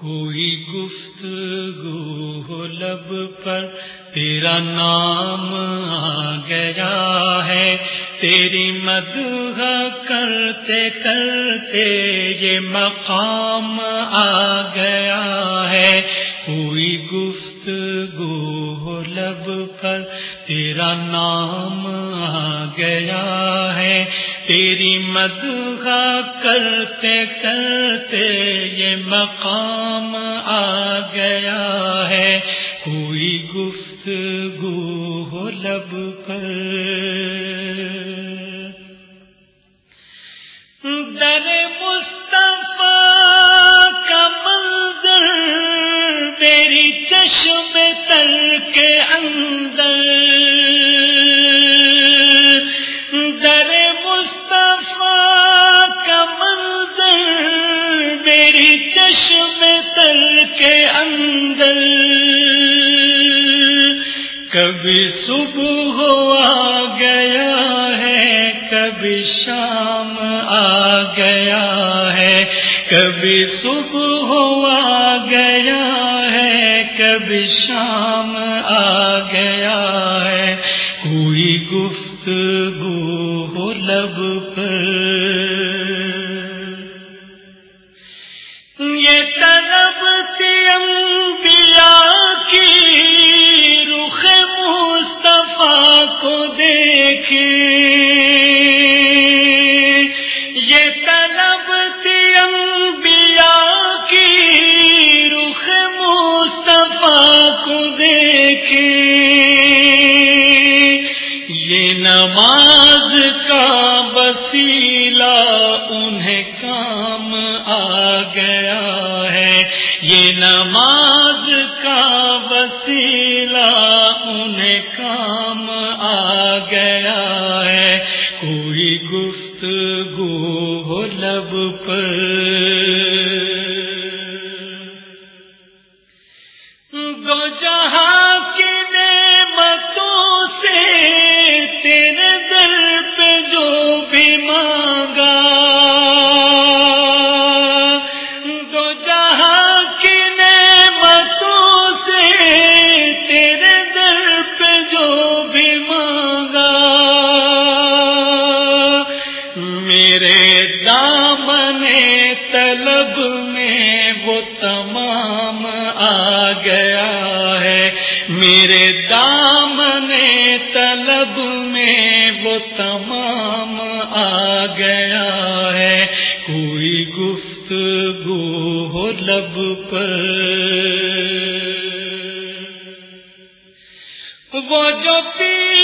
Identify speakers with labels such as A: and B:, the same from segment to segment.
A: کوئی گفتگو ہو لب پر، تیرا نام آ گیا ہے۔ تیری مدح کرتے کرتے یہ مقام آ گیا ہے۔ کوئی گفتگو ہو لب پر، تیرا نام آ گیا ہے۔ تیری مدح کرتے کرتے یہ مقام آ گیا ہے۔ کوئی گفت کبھی صبح آ گیا ہے، کبھی شام آ گیا ہے۔ کبھی صبح آ گیا ہے، کبھی گیا ہے۔ یہ نماز کا وسیلہ انہیں کام آ گیا ہے۔ کوئی گفتگو ہو لب پر۔ طلب میں وہ تمام آ گیا ہے۔ میرے دامن طلب میں وہ تمام آ گیا ہے۔ کوئی گفتگو ہو لب پر۔ وہ جو پی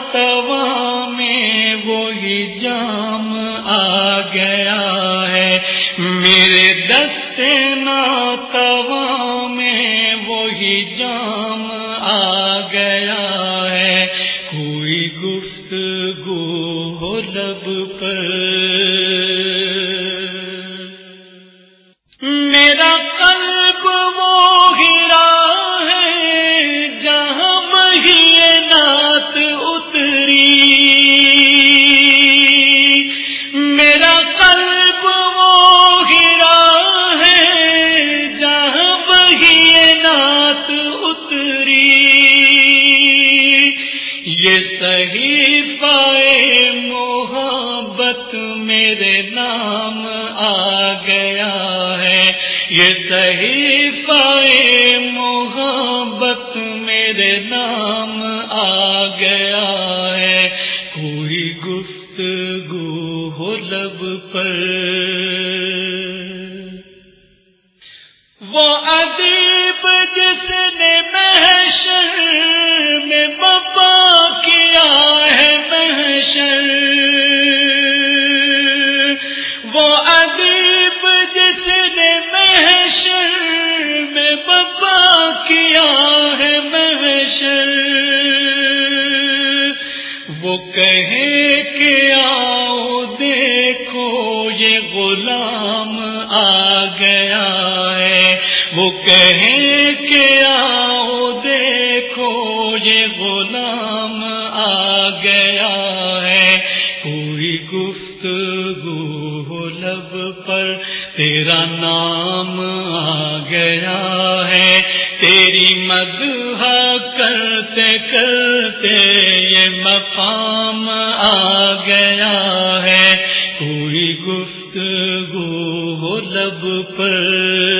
A: ناتوا میں وہی جام آ گیا ہے۔ میرے دست ناتوا میں وہی جام آ گیا ہے۔ کوئی گفتگو ہو لب پر۔ نام آ گیا ہے۔ یہ صحیح پائے محبت میرے نام آ گیا ہے۔ کوئی گفتگو ہو لب پر وہ کہے کہ آؤ دیکھو، یہ غلام آ گیا ہے۔ کوئی گفتگو لب پر، تیرا نام آ گیا ہے۔ تیری مدح کرتے کرتے یہ مقام آ گیا ہے۔ کوئی گفتگو لب پر